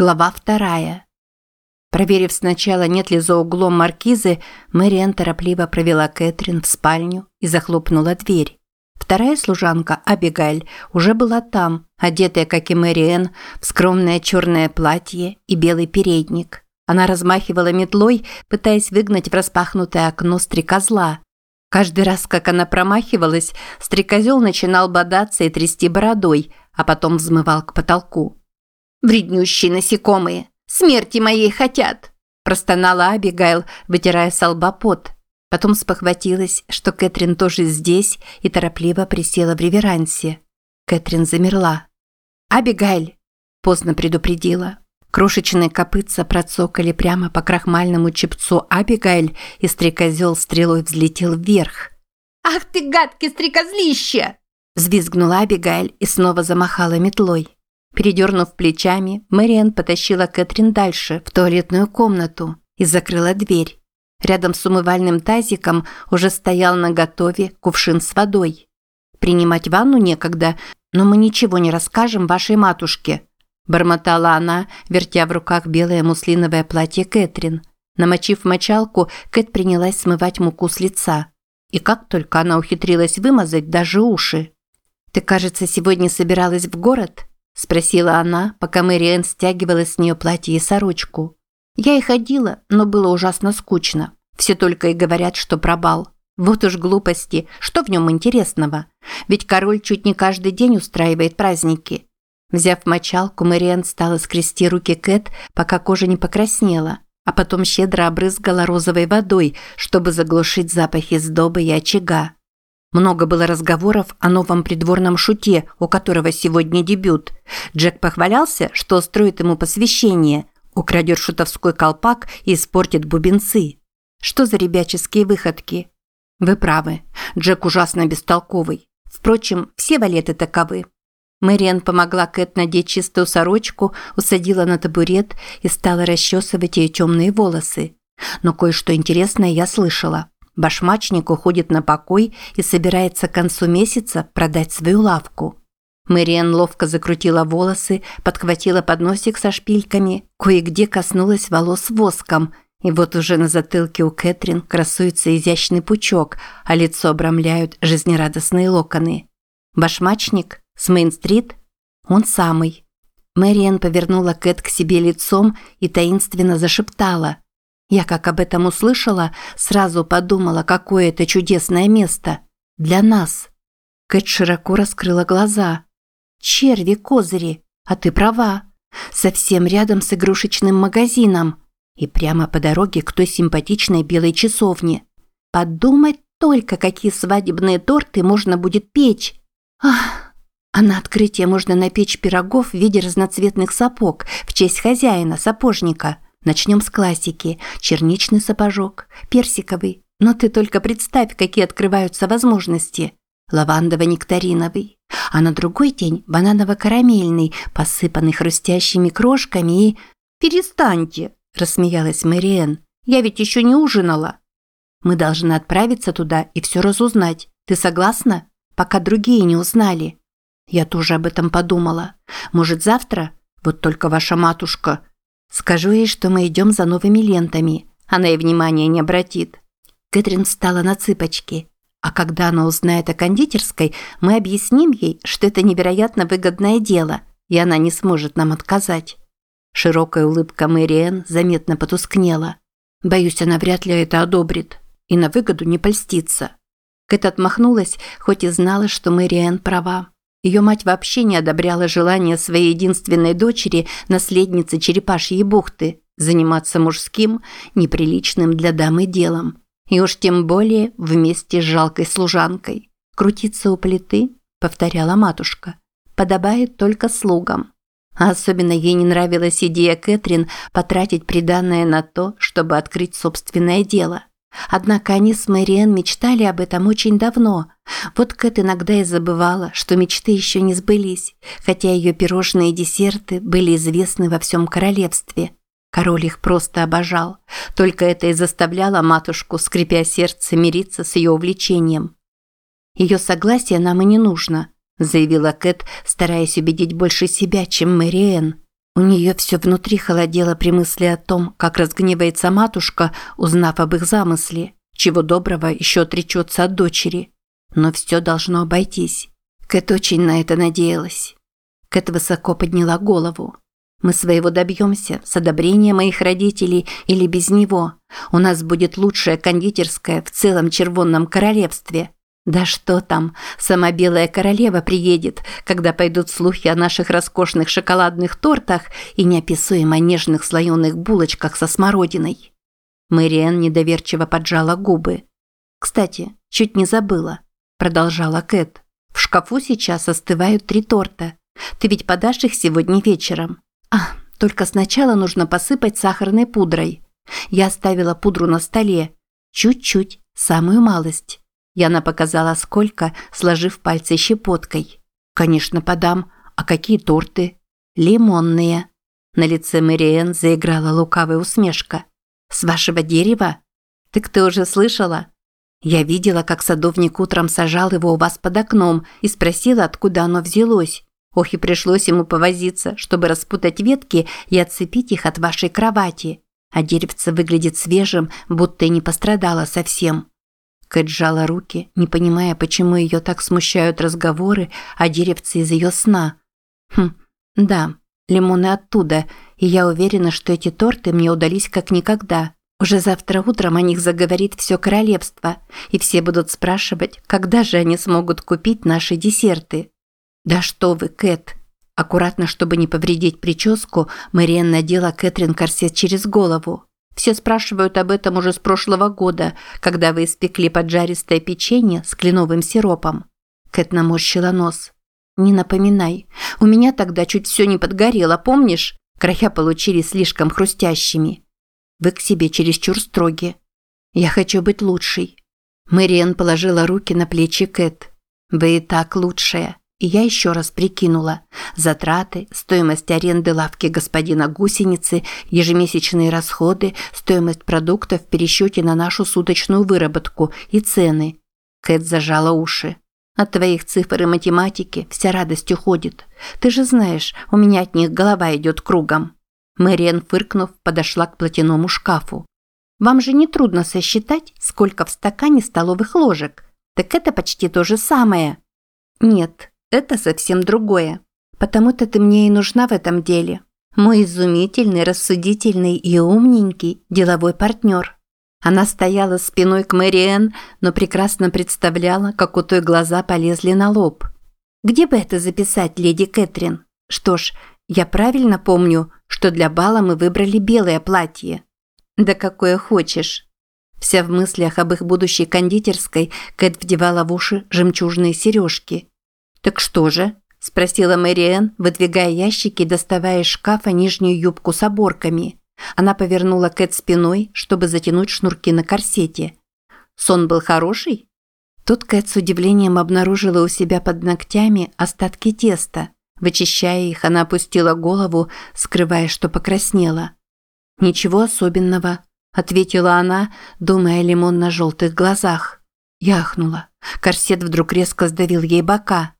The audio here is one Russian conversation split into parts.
Глава вторая. Проверив сначала, нет ли за углом маркизы, Мэриэн торопливо провела Кэтрин в спальню и захлопнула дверь. Вторая служанка, Абигайль, уже была там, одетая, как и Мэриэн, в скромное черное платье и белый передник. Она размахивала метлой, пытаясь выгнать в распахнутое окно стрекозла. Каждый раз, как она промахивалась, стрекозел начинал бодаться и трясти бородой, а потом взмывал к потолку. «Вреднющие насекомые! Смерти моей хотят!» простонала Абигайл, вытирая с лба пот. Потом спохватилась, что Кэтрин тоже здесь и торопливо присела в реверансе. Кэтрин замерла. «Абигайл!» – поздно предупредила. Крошечные копытца процокали прямо по крахмальному чепцу Абигайл, и стрекозел стрелой взлетел вверх. «Ах ты гадкий стрекозлище!» – взвизгнула Абигайл и снова замахала метлой. Передернув плечами, Мэриан потащила Кэтрин дальше, в туалетную комнату, и закрыла дверь. Рядом с умывальным тазиком уже стоял на готове кувшин с водой. «Принимать ванну некогда, но мы ничего не расскажем вашей матушке», бормотала она, вертя в руках белое муслиновое платье Кэтрин. Намочив мочалку, Кэт принялась смывать муку с лица. И как только она ухитрилась вымазать даже уши. «Ты, кажется, сегодня собиралась в город?» – спросила она, пока Мэриэн стягивала с нее платье и сорочку. Я и ходила, но было ужасно скучно. Все только и говорят, что пробал. Вот уж глупости, что в нем интересного? Ведь король чуть не каждый день устраивает праздники. Взяв мочалку, Мэриэн стала скрести руки Кэт, пока кожа не покраснела, а потом щедро обрызгала розовой водой, чтобы заглушить запахи сдобы и очага. Много было разговоров о новом придворном шуте, у которого сегодня дебют. Джек похвалялся, что строит ему посвящение, украдет шутовской колпак и испортит бубенцы. Что за ребяческие выходки? Вы правы, Джек ужасно бестолковый. Впрочем, все валеты таковы. Мэриан помогла Кэт надеть чистую сорочку, усадила на табурет и стала расчесывать ее темные волосы. Но кое-что интересное я слышала. Башмачник уходит на покой и собирается к концу месяца продать свою лавку. Мэриэн ловко закрутила волосы, подхватила подносик со шпильками, кое-где коснулась волос воском, и вот уже на затылке у Кэтрин красуется изящный пучок, а лицо обрамляют жизнерадостные локоны. Башмачник с Мейн-стрит? Он самый. Мэриэн повернула Кэт к себе лицом и таинственно зашептала – я, как об этом услышала, сразу подумала, какое это чудесное место. Для нас. Кэт широко раскрыла глаза. Черви, козыри, а ты права. Совсем рядом с игрушечным магазином. И прямо по дороге к той симпатичной белой часовне. Подумать только, какие свадебные торты можно будет печь. Ах, а на открытие можно напечь пирогов в виде разноцветных сапог в честь хозяина, сапожника – Начнем с классики. Черничный сапожок, персиковый. Но ты только представь, какие открываются возможности. Лавандово-нектариновый. А на другой день бананово-карамельный, посыпанный хрустящими крошками и... «Перестаньте!» – рассмеялась Мэриэн. «Я ведь еще не ужинала». «Мы должны отправиться туда и все разузнать. Ты согласна? Пока другие не узнали». Я тоже об этом подумала. Может, завтра? Вот только ваша матушка Скажу ей, что мы идем за новыми лентами. Она и внимания не обратит. Кэтрин встала на цыпочки. А когда она узнает о кондитерской, мы объясним ей, что это невероятно выгодное дело, и она не сможет нам отказать. Широкая улыбка Мэриэн заметно потускнела. Боюсь, она вряд ли это одобрит и на выгоду не польстится. Кэт отмахнулась, хоть и знала, что Мэриэн права. Ее мать вообще не одобряла желание своей единственной дочери, наследницы Черепашьей бухты, заниматься мужским, неприличным для дамы делом. И уж тем более вместе с жалкой служанкой. «Крутиться у плиты», – повторяла матушка, – «подобает только слугам». А особенно ей не нравилась идея Кэтрин потратить приданное на то, чтобы открыть собственное дело. Однако они с Мэриэн мечтали об этом очень давно. Вот Кэт иногда и забывала, что мечты еще не сбылись, хотя ее пирожные и десерты были известны во всем королевстве. Король их просто обожал. Только это и заставляло матушку, скрипя сердце, мириться с ее увлечением. «Ее согласие нам и не нужно», – заявила Кэт, стараясь убедить больше себя, чем Мэриэн. У нее все внутри холодело при мысли о том, как разгневается матушка, узнав об их замысле, чего доброго еще отречется от дочери. Но все должно обойтись. Кэт очень на это надеялась. Кэт высоко подняла голову. Мы своего добьемся, с одобрения моих родителей или без него. У нас будет лучшая кондитерская в целом Червонном королевстве. Да что там, сама Белая Королева приедет, когда пойдут слухи о наших роскошных шоколадных тортах и неописуемо нежных слоеных булочках со смородиной. Мэриэн недоверчиво поджала губы. «Кстати, чуть не забыла», – продолжала Кэт. «В шкафу сейчас остывают три торта. Ты ведь подашь их сегодня вечером?» А, только сначала нужно посыпать сахарной пудрой. Я оставила пудру на столе. Чуть-чуть, самую малость. Яна показала сколько, сложив пальцы щепоткой. Конечно, подам. А какие торты? Лимонные. На лице Мэриэн заиграла лукавая усмешка. С вашего дерева? Так ты уже слышала? Я видела, как садовник утром сажал его у вас под окном и спросила, откуда оно взялось. Ох, и пришлось ему повозиться, чтобы распутать ветки и отцепить их от вашей кровати. А деревце выглядит свежим, будто и не пострадало совсем. Кэт сжала руки, не понимая, почему ее так смущают разговоры о деревце из ее сна. Хм, да, лимоны оттуда, и я уверена, что эти торты мне удались как никогда. Уже завтра утром о них заговорит все королевство, и все будут спрашивать, когда же они смогут купить наши десерты. «Да что вы, Кэт!» Аккуратно, чтобы не повредить прическу, Мэриэн надела Кэтрин корсет через голову. Все спрашивают об этом уже с прошлого года, когда вы испекли поджаристое печенье с кленовым сиропом. Кэт наморщила нос. «Не напоминай. У меня тогда чуть все не подгорело, помнишь? Края получились слишком хрустящими. Вы к себе чересчур строги. Я хочу быть лучшей». Мэриэн положила руки на плечи Кэт. «Вы и так лучшая. И я еще раз прикинула. Затраты, стоимость аренды лавки господина гусеницы, ежемесячные расходы, стоимость продуктов в пересчете на нашу суточную выработку и цены. Кэт зажала уши. От твоих цифр и математики вся радость уходит. Ты же знаешь, у меня от них голова идет кругом. Мэриэн, фыркнув, подошла к платяному шкафу. Вам же не трудно сосчитать, сколько в стакане столовых ложек. Так это почти то же самое. Нет, это совсем другое. Потому-то ты мне и нужна в этом деле. Мой изумительный, рассудительный и умненький деловой партнер. Она стояла спиной к Мэриэн, но прекрасно представляла, как у той глаза полезли на лоб. «Где бы это записать, леди Кэтрин? Что ж, я правильно помню, что для бала мы выбрали белое платье». «Да какое хочешь». Вся в мыслях об их будущей кондитерской Кэт вдевала в уши жемчужные сережки – «Так что же?» – спросила Мэриэн, выдвигая ящики и доставая из шкафа нижнюю юбку с оборками. Она повернула Кэт спиной, чтобы затянуть шнурки на корсете. «Сон был хороший?» Тут Кэт с удивлением обнаружила у себя под ногтями остатки теста. Вычищая их, она опустила голову, скрывая, что покраснела. «Ничего особенного», – ответила она, думая о лимонно-желтых глазах. Яхнула. Корсет вдруг резко сдавил ей бока.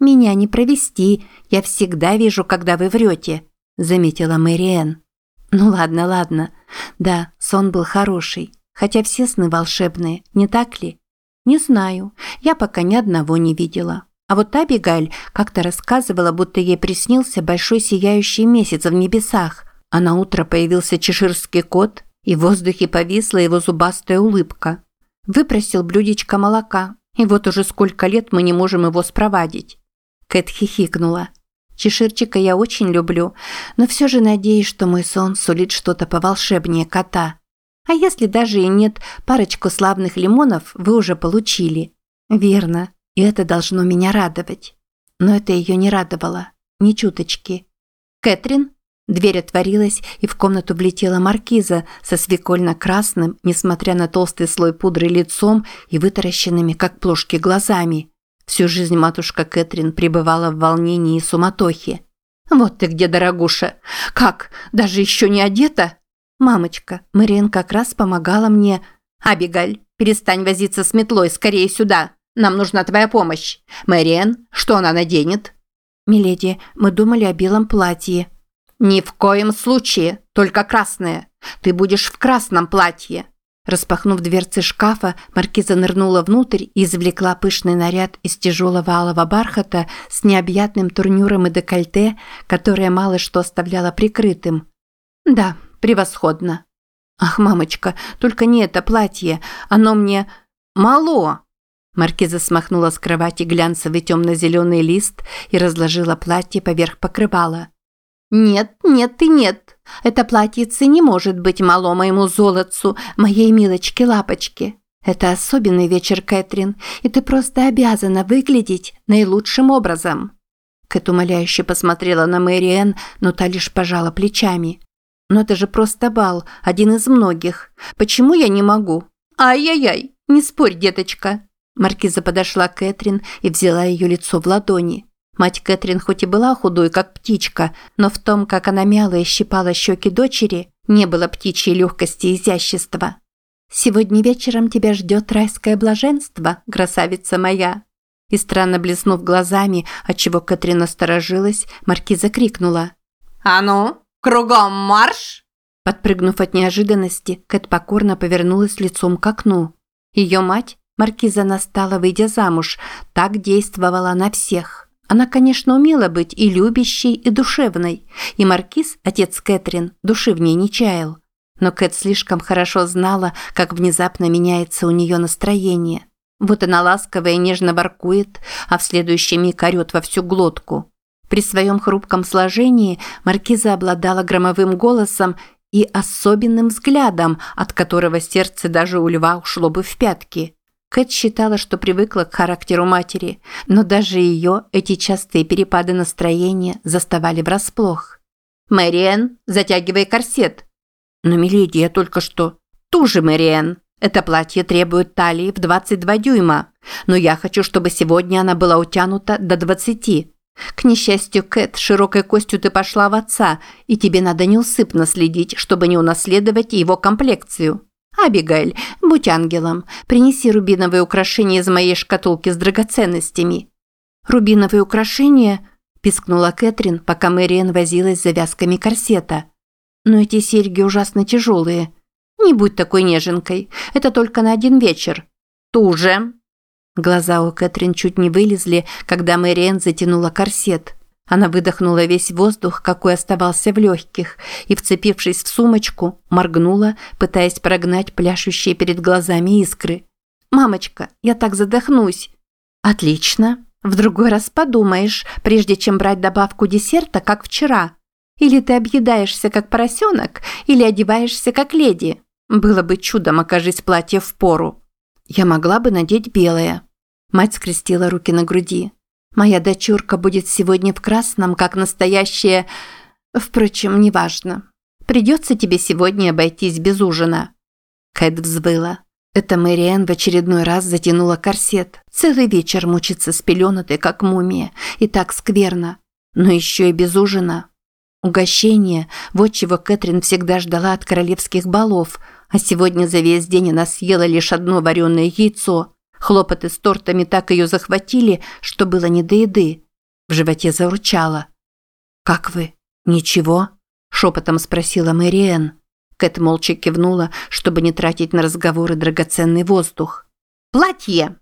«Меня не провести, я всегда вижу, когда вы врете», – заметила Мэриэн. «Ну ладно, ладно. Да, сон был хороший, хотя все сны волшебные, не так ли?» «Не знаю, я пока ни одного не видела. А вот Абигаль как-то рассказывала, будто ей приснился большой сияющий месяц в небесах, а на утро появился чеширский кот, и в воздухе повисла его зубастая улыбка. Выпросил блюдечко молока, и вот уже сколько лет мы не можем его спровадить. Кэт хихикнула. Чеширчика я очень люблю, но все же надеюсь, что мой сон сулит что-то поволшебнее кота. А если даже и нет, парочку славных лимонов вы уже получили. Верно, и это должно меня радовать. Но это ее не радовало. Ни чуточки. Кэтрин? Дверь отворилась, и в комнату влетела маркиза со свекольно-красным, несмотря на толстый слой пудры лицом и вытаращенными, как плошки, глазами. Всю жизнь матушка Кэтрин пребывала в волнении и суматохе. «Вот ты где, дорогуша! Как, даже еще не одета?» «Мамочка, Мэриэн как раз помогала мне...» «Абигаль, перестань возиться с метлой, скорее сюда! Нам нужна твоя помощь! Мэриэн, что она наденет?» «Миледи, мы думали о белом платье». «Ни в коем случае, только красное. Ты будешь в красном платье». Распахнув дверцы шкафа, маркиза нырнула внутрь и извлекла пышный наряд из тяжелого алого бархата с необъятным турнюром и декольте, которое мало что оставляло прикрытым. «Да, превосходно». «Ах, мамочка, только не это платье, оно мне мало!» Маркиза смахнула с кровати глянцевый темно-зеленый лист и разложила платье поверх покрывала. «Нет, нет и нет. Это платьице не может быть мало моему золотцу, моей милочке-лапочке. Это особенный вечер, Кэтрин, и ты просто обязана выглядеть наилучшим образом». Кэт умоляюще посмотрела на Мэриэн, но та лишь пожала плечами. «Но это же просто бал, один из многих. Почему я не могу?» «Ай-яй-яй, не спорь, деточка». Маркиза подошла к Кэтрин и взяла ее лицо в ладони. Мать Кэтрин хоть и была худой, как птичка, но в том, как она мяла и щипала щеки дочери, не было птичьей легкости и изящества. «Сегодня вечером тебя ждет райское блаженство, красавица моя!» И странно блеснув глазами, отчего Кэтрин насторожилась, Маркиза крикнула. «А ну, кругом марш!» Подпрыгнув от неожиданности, Кэт покорно повернулась лицом к окну. Ее мать, Маркиза настала, выйдя замуж, так действовала на всех. Она, конечно, умела быть и любящей, и душевной, и Маркиз, отец Кэтрин, души в ней не чаял. Но Кэт слишком хорошо знала, как внезапно меняется у нее настроение. Вот она ласково и нежно воркует, а в следующий миг орет во всю глотку. При своем хрупком сложении Маркиза обладала громовым голосом и особенным взглядом, от которого сердце даже у льва ушло бы в пятки. Кэт считала, что привыкла к характеру матери, но даже ее эти частые перепады настроения заставали врасплох. «Мэриэн, затягивай корсет!» «Но, миледи, я только что...» «Ту же, Мэриэн! Это платье требует талии в 22 дюйма, но я хочу, чтобы сегодня она была утянута до 20. К несчастью, Кэт, широкой костью ты пошла в отца, и тебе надо неусыпно следить, чтобы не унаследовать его комплекцию. «Абигайль, будь ангелом, принеси рубиновые украшения из моей шкатулки с драгоценностями». «Рубиновые украшения?» – пискнула Кэтрин, пока Мэриэн возилась с завязками корсета. «Но эти серьги ужасно тяжелые». «Не будь такой неженкой, это только на один вечер». «Туже». Глаза у Кэтрин чуть не вылезли, когда Мэриэн затянула корсет. Она выдохнула весь воздух, какой оставался в легких, и, вцепившись в сумочку, моргнула, пытаясь прогнать пляшущие перед глазами искры. «Мамочка, я так задохнусь!» «Отлично! В другой раз подумаешь, прежде чем брать добавку десерта, как вчера. Или ты объедаешься, как поросенок, или одеваешься, как леди. Было бы чудом, окажись платье в пору. Я могла бы надеть белое». Мать скрестила руки на груди. Моя дочурка будет сегодня в красном, как настоящая... Впрочем, неважно. Придется тебе сегодня обойтись без ужина». Кэт взвыла. Это Мэриэн в очередной раз затянула корсет. Целый вечер мучиться с пеленатой, как мумия. И так скверно. Но еще и без ужина. Угощение – вот чего Кэтрин всегда ждала от королевских балов, а сегодня за весь день она съела лишь одно вареное яйцо – Хлопоты с тортами так ее захватили, что было не до еды. В животе заурчало. «Как вы? Ничего?» – шепотом спросила Мэриэн. Кэт молча кивнула, чтобы не тратить на разговоры драгоценный воздух. «Платье!»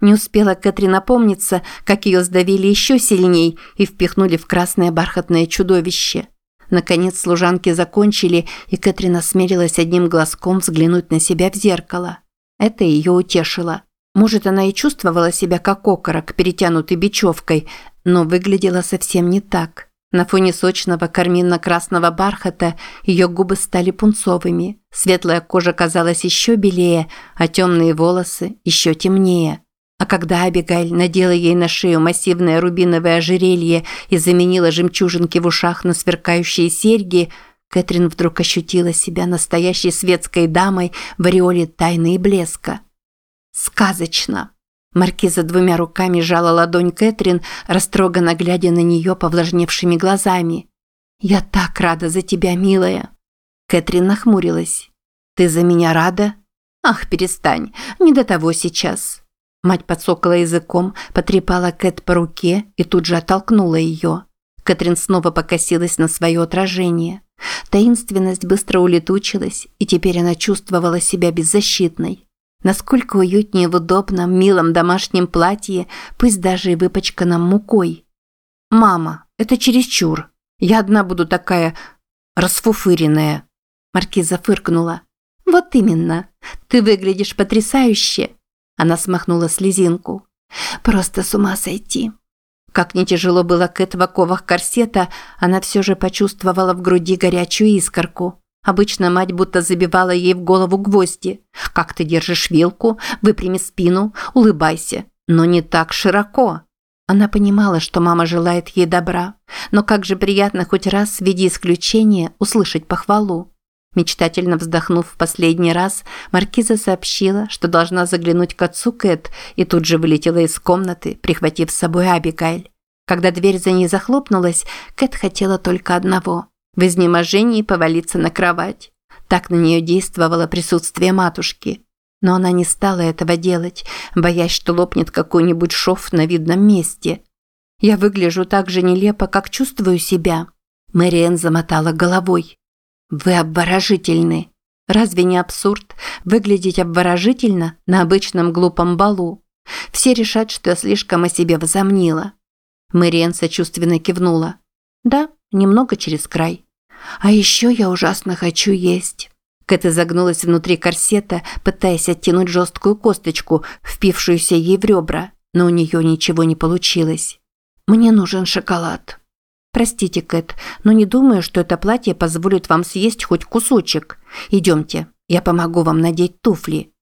Не успела Кэтрин напомниться, как ее сдавили еще сильней и впихнули в красное бархатное чудовище. Наконец служанки закончили, и Кэтрин осмелилась одним глазком взглянуть на себя в зеркало. Это ее утешило. Может, она и чувствовала себя как окорок, перетянутый бечевкой, но выглядела совсем не так. На фоне сочного карминно-красного бархата ее губы стали пунцовыми, светлая кожа казалась еще белее, а темные волосы еще темнее. А когда Абигайль надела ей на шею массивное рубиновое ожерелье и заменила жемчужинки в ушах на сверкающие серьги, Кэтрин вдруг ощутила себя настоящей светской дамой в ореоле тайны и блеска. Сказочно. Маркиза двумя руками жала ладонь Кэтрин, растроганно глядя на нее повлажневшими глазами. «Я так рада за тебя, милая!» Кэтрин нахмурилась. «Ты за меня рада?» «Ах, перестань, не до того сейчас!» Мать подсокала языком, потрепала Кэт по руке и тут же оттолкнула ее. Кэтрин снова покосилась на свое отражение. Таинственность быстро улетучилась, и теперь она чувствовала себя беззащитной. Насколько уютнее в удобном, милом домашнем платье, пусть даже и выпачканном мукой. «Мама, это чересчур. Я одна буду такая расфуфыренная». Маркиза фыркнула. «Вот именно. Ты выглядишь потрясающе!» Она смахнула слезинку. «Просто с ума сойти!» Как не тяжело было Кэт в оковах корсета, она все же почувствовала в груди горячую искорку. Обычно мать будто забивала ей в голову гвозди. «Как ты держишь вилку? Выпрями спину, улыбайся. Но не так широко!» Она понимала, что мама желает ей добра, но как же приятно хоть раз в виде исключения услышать похвалу. Мечтательно вздохнув в последний раз, Маркиза сообщила, что должна заглянуть к отцу Кэт и тут же вылетела из комнаты, прихватив с собой Абигайль. Когда дверь за ней захлопнулась, Кэт хотела только одного – в изнеможении повалиться на кровать. Так на нее действовало присутствие матушки. Но она не стала этого делать, боясь, что лопнет какой-нибудь шов на видном месте. «Я выгляжу так же нелепо, как чувствую себя», – Мэриэн замотала головой. Вы обворожительны. Разве не абсурд выглядеть обворожительно на обычном глупом балу? Все решат, что я слишком о себе возомнила. Мэриэн сочувственно кивнула. Да, немного через край. А еще я ужасно хочу есть. Кэт изогнулась внутри корсета, пытаясь оттянуть жесткую косточку, впившуюся ей в ребра, но у нее ничего не получилось. Мне нужен шоколад. «Простите, Кэт, но не думаю, что это платье позволит вам съесть хоть кусочек. Идемте, я помогу вам надеть туфли».